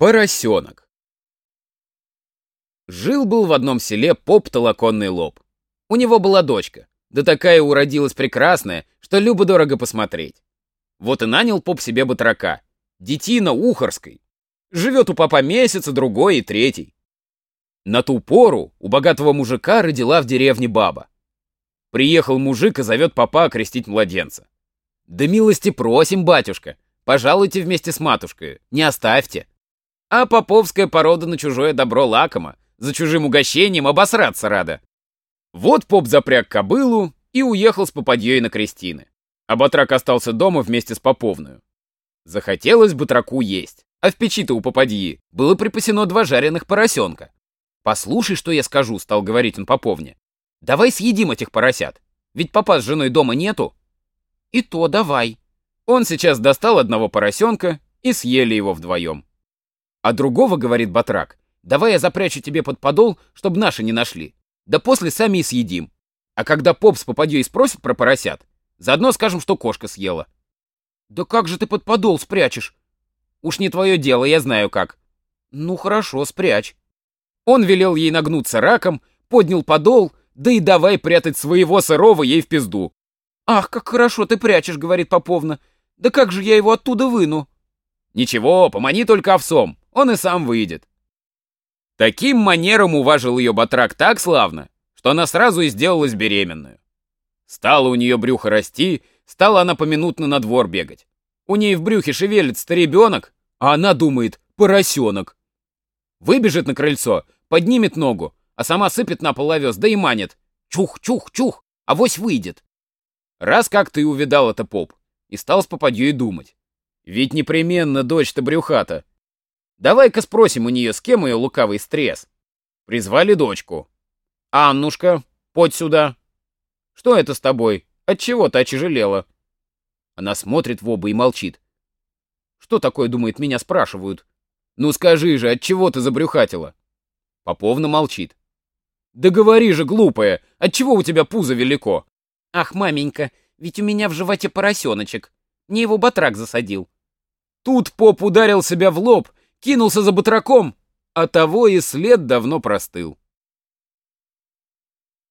Поросенок. Жил-был в одном селе поп-толоконный лоб. У него была дочка, да такая уродилась прекрасная, что любо-дорого посмотреть. Вот и нанял поп себе батрака, детина ухарской. Живет у папа месяца, другой и третий. На ту пору у богатого мужика родила в деревне баба. Приехал мужик и зовет папа окрестить младенца. «Да милости просим, батюшка, пожалуйте вместе с матушкой, не оставьте». А поповская порода на чужое добро лакома, за чужим угощением обосраться рада. Вот поп запряг кобылу и уехал с попадьей на крестины. А батрак остался дома вместе с поповную. Захотелось батраку есть, а в печи-то у попадьи было припасено два жареных поросенка. «Послушай, что я скажу», — стал говорить он поповне. «Давай съедим этих поросят, ведь папа с женой дома нету». «И то давай». Он сейчас достал одного поросенка и съели его вдвоем. А другого, говорит Батрак, давай я запрячу тебе под подол, чтобы наши не нашли. Да после сами и съедим. А когда поп с попадьей спросит про поросят, заодно скажем, что кошка съела. Да как же ты под подол спрячешь? Уж не твое дело, я знаю как. Ну хорошо, спрячь. Он велел ей нагнуться раком, поднял подол, да и давай прятать своего сырого ей в пизду. Ах, как хорошо ты прячешь, говорит Поповна. Да как же я его оттуда выну? Ничего, помани только овсом он и сам выйдет. Таким манером уважил ее батрак так славно, что она сразу и сделалась беременную. Стало у нее брюхо расти, стала она поминутно на двор бегать. У ней в брюхе шевелится ребенок, а она думает «поросенок». Выбежит на крыльцо, поднимет ногу, а сама сыпет на пол овес, да и манит. Чух, чух, чух, авось выйдет. Раз как ты увидал это поп, и стал с попадьей думать. Ведь непременно дочь-то брюхата, Давай-ка спросим у нее, с кем ее лукавый стресс. Призвали дочку. Аннушка, подь сюда. Что это с тобой? Отчего ты очежелела? Она смотрит в оба и молчит. Что такое, думает, меня спрашивают? Ну скажи же, отчего ты забрюхатила? Поповна молчит. Да говори же, глупая, отчего у тебя пузо велико? Ах, маменька, ведь у меня в животе поросеночек. Мне его батрак засадил. Тут поп ударил себя в лоб кинулся за батраком, а того и след давно простыл.